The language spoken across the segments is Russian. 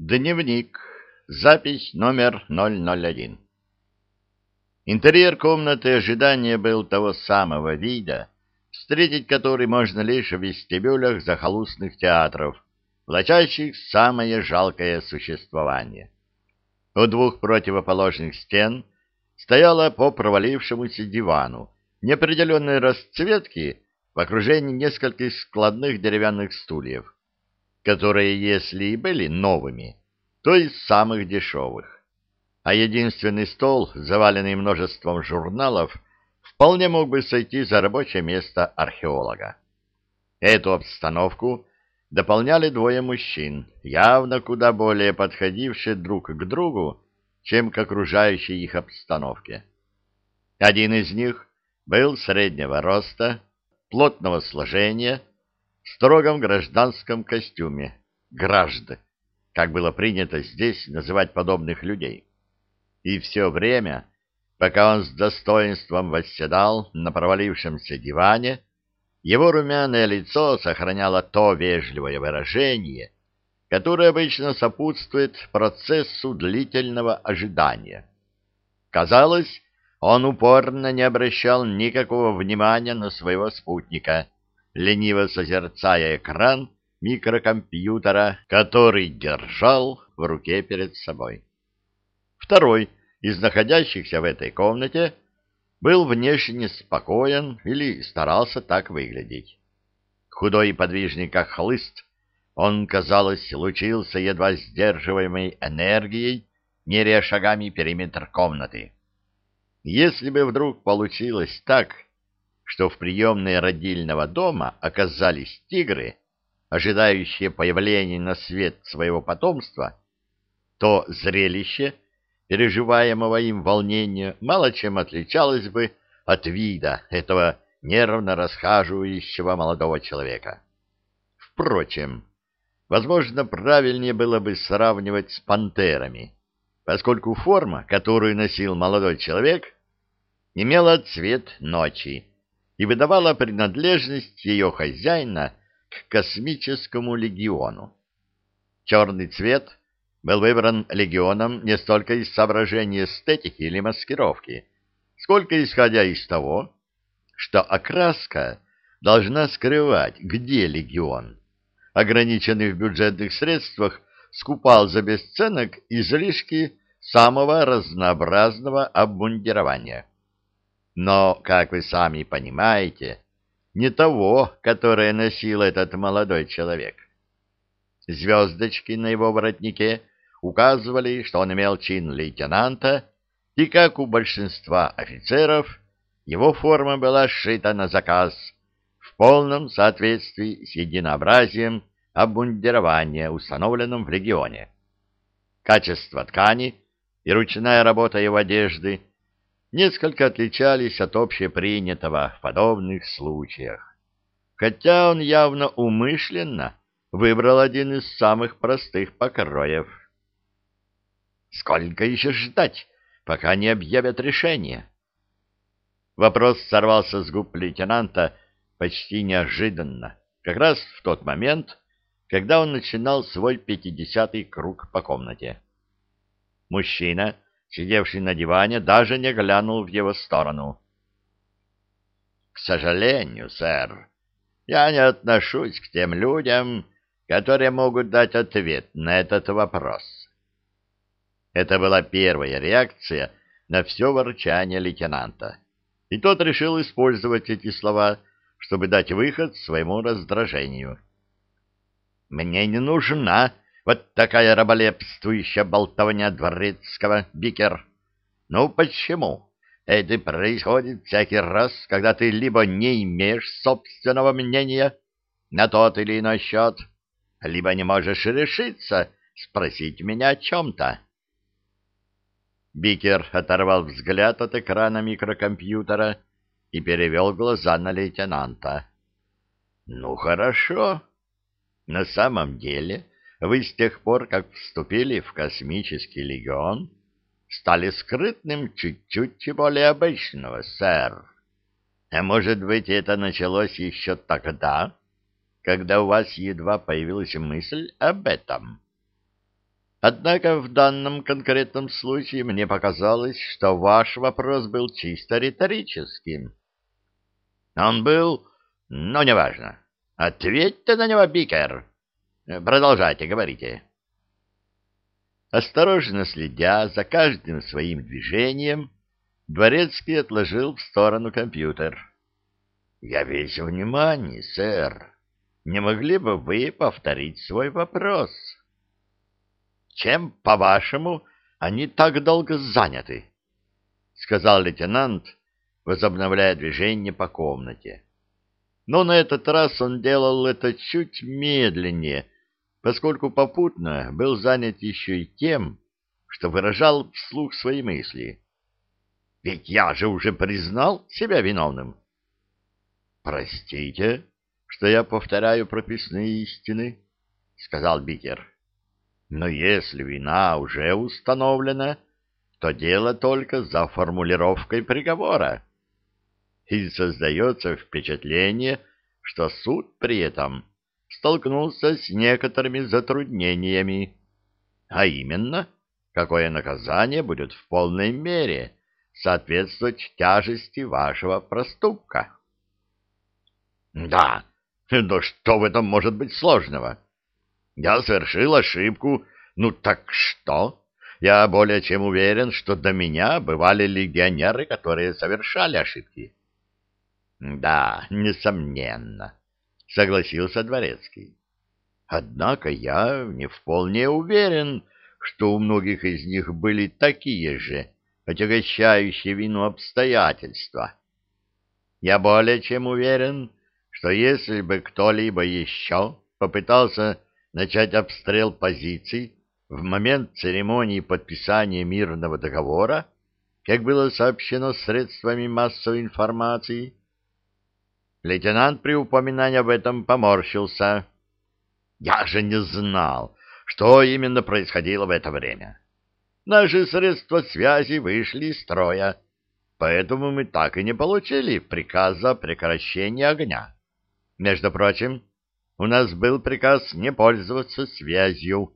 Дневник. Запись номер 001. Интерьер комнаты ожидания был того самого вида, встретить который можно лишь в вестибюлях захолустных театров, влачащих самое жалкое существование. У двух противоположных стен стояла по провалившемуся дивану неопределенной расцветки в окружении нескольких складных деревянных стульев которые, если и были новыми, то из самых дешевых. А единственный стол, заваленный множеством журналов, вполне мог бы сойти за рабочее место археолога. Эту обстановку дополняли двое мужчин, явно куда более подходившие друг к другу, чем к окружающей их обстановке. Один из них был среднего роста, плотного сложения, строгом гражданском костюме, гражд, как было принято здесь называть подобных людей. И все время, пока он с достоинством восседал на провалившемся диване, его румяное лицо сохраняло то вежливое выражение, которое обычно сопутствует процессу длительного ожидания. Казалось, он упорно не обращал никакого внимания на своего спутника — лениво созерцая экран микрокомпьютера, который держал в руке перед собой. Второй из находящихся в этой комнате был внешне спокоен или старался так выглядеть. Худой и подвижный, как хлыст, он, казалось, лучился едва сдерживаемой энергией, меряя шагами периметр комнаты. Если бы вдруг получилось так, что в приемной родильного дома оказались тигры, ожидающие появления на свет своего потомства, то зрелище переживаемого им волнения мало чем отличалось бы от вида этого нервно расхаживающего молодого человека. Впрочем, возможно, правильнее было бы сравнивать с пантерами, поскольку форма, которую носил молодой человек, имела цвет ночи, и выдавала принадлежность ее хозяина к космическому легиону. Черный цвет был выбран легионом не столько из соображений эстетики или маскировки, сколько исходя из того, что окраска должна скрывать, где легион, ограниченный в бюджетных средствах, скупал за бесценок излишки самого разнообразного обмундирования но, как вы сами понимаете, не того, которое носил этот молодой человек. Звездочки на его воротнике указывали, что он имел чин лейтенанта, и, как у большинства офицеров, его форма была сшита на заказ в полном соответствии с единообразием обмундирования, установленным в регионе. Качество ткани и ручная работа его одежды несколько отличались от общепринятого в подобных случаях, хотя он явно умышленно выбрал один из самых простых покроев. «Сколько еще ждать, пока не объявят решение?» Вопрос сорвался с губ лейтенанта почти неожиданно, как раз в тот момент, когда он начинал свой пятидесятый круг по комнате. Мужчина сидевший на диване, даже не глянул в его сторону. — К сожалению, сэр, я не отношусь к тем людям, которые могут дать ответ на этот вопрос. Это была первая реакция на все ворчание лейтенанта, и тот решил использовать эти слова, чтобы дать выход своему раздражению. «Мне не нужна вот такая раболепствующая болтовня дворецкого, Бикер. Ну почему? Это происходит всякий раз, когда ты либо не имеешь собственного мнения на тот или иной счет, либо не можешь решиться спросить меня о чем-то. Бикер оторвал взгляд от экрана микрокомпьютера и перевел глаза на лейтенанта. — Ну, хорошо. На самом деле вы с тех пор, как вступили в космический легион, стали скрытным чуть-чуть более обычного, сэр. А может быть, это началось еще тогда, когда у вас едва появилась мысль об этом? Однако в данном конкретном случае мне показалось, что ваш вопрос был чисто риторическим. Он был, но неважно. Ответьте на него, Бикер. Продолжайте, говорите. Осторожно следя за каждым своим движением, Дворецкий отложил в сторону компьютер. — Я весь внимание, сэр. Не могли бы вы повторить свой вопрос? — Чем, по-вашему, они так долго заняты? — сказал лейтенант, возобновляя движение по комнате. Но на этот раз он делал это чуть медленнее, поскольку попутно был занят еще и тем, что выражал вслух свои мысли. Ведь я же уже признал себя виновным. Простите, что я повторяю прописные истины, сказал Бикер. Но если вина уже установлена, то дело только за формулировкой приговора. И создается впечатление, что суд при этом столкнулся с некоторыми затруднениями, а именно, какое наказание будет в полной мере соответствовать тяжести вашего проступка. Да, но что в этом может быть сложного? Я совершил ошибку, ну так что? Я более чем уверен, что до меня бывали легионеры, которые совершали ошибки. Да, несомненно, согласился Дворецкий. Однако я не вполне уверен, что у многих из них были такие же отягощающие вину обстоятельства. Я более чем уверен, что если бы кто-либо еще попытался начать обстрел позиций в момент церемонии подписания мирного договора, как было сообщено средствами массовой информации, лейтенант при упоминании об этом поморщился. Я же не знал, что именно происходило в это время. Наши средства связи вышли из строя, поэтому мы так и не получили приказа о прекращении огня. Между прочим, у нас был приказ не пользоваться связью.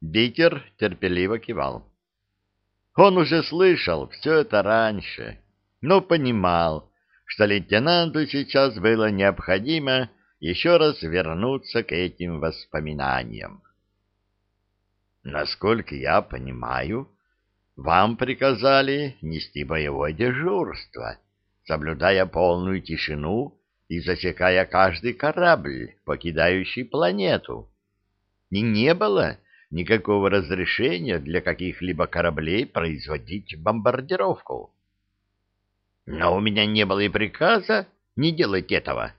Бикер терпеливо кивал. Он уже слышал все это раньше, но понимал, что лейтенанту сейчас было необходимо еще раз вернуться к этим воспоминаниям. Насколько я понимаю, вам приказали нести боевое дежурство, соблюдая полную тишину и засекая каждый корабль, покидающий планету. И не было никакого разрешения для каких-либо кораблей производить бомбардировку. Но у меня не было и приказа не делать этого.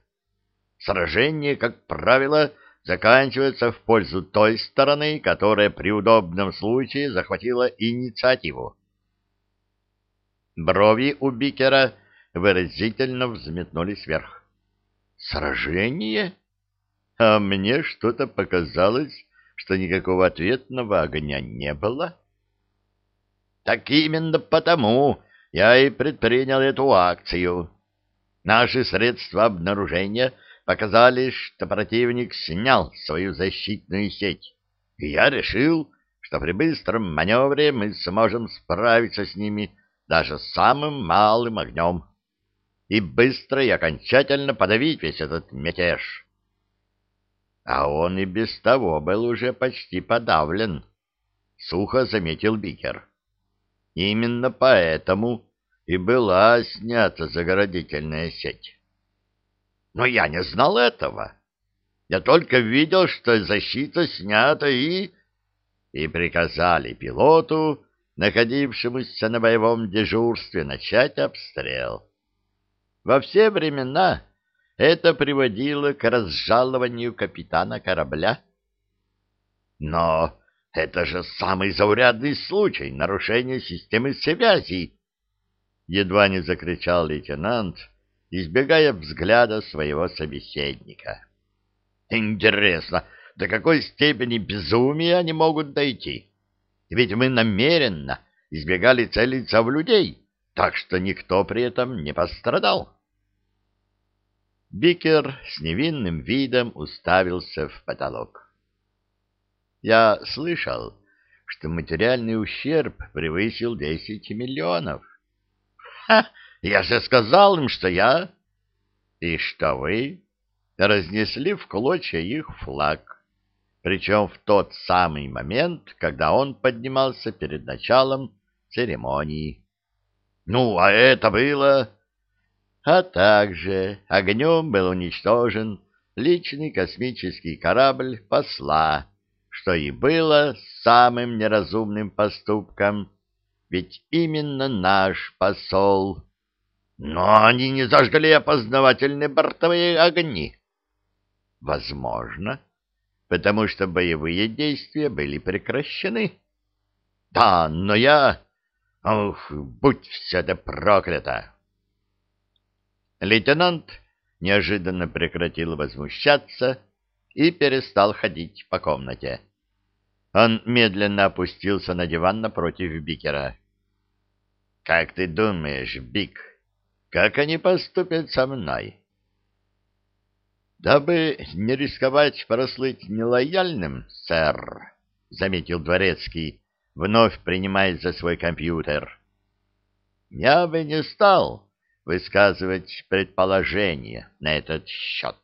Сражение, как правило, заканчивается в пользу той стороны, которая при удобном случае захватила инициативу. Брови у Бикера выразительно взметнулись вверх. «Сражение? А мне что-то показалось, что никакого ответного огня не было». «Так именно потому я и предпринял эту акцию. Наши средства обнаружения — показали, что противник снял свою защитную сеть, и я решил, что при быстром маневре мы сможем справиться с ними даже самым малым огнем и быстро и окончательно подавить весь этот мятеж. А он и без того был уже почти подавлен, — сухо заметил Бикер. Именно поэтому и была снята заградительная сеть. Но я не знал этого. Я только видел, что защита снята и... И приказали пилоту, находившемуся на боевом дежурстве, начать обстрел. Во все времена это приводило к разжалованию капитана корабля. Но это же самый заурядный случай нарушения системы связи! Едва не закричал лейтенант, избегая взгляда своего собеседника. Интересно, до какой степени безумия они могут дойти? Ведь мы намеренно избегали целиться в людей, так что никто при этом не пострадал. Бикер с невинным видом уставился в потолок. Я слышал, что материальный ущерб превысил десять миллионов. Ха! Я же сказал им, что я... И что вы? Разнесли в клочья их флаг. Причем в тот самый момент, когда он поднимался перед началом церемонии. Ну, а это было... А также огнем был уничтожен личный космический корабль посла, что и было самым неразумным поступком, ведь именно наш посол... Но они не зажгли опознавательные бортовые огни. Возможно, потому что боевые действия были прекращены. Да, но я... Ох, будь все это проклято! Лейтенант неожиданно прекратил возмущаться и перестал ходить по комнате. Он медленно опустился на диван напротив Бикера. — Как ты думаешь, Бик, как они поступят со мной? — Дабы не рисковать прослыть нелояльным, сэр, — заметил Дворецкий, вновь принимаясь за свой компьютер. — Я бы не стал высказывать предположения на этот счет.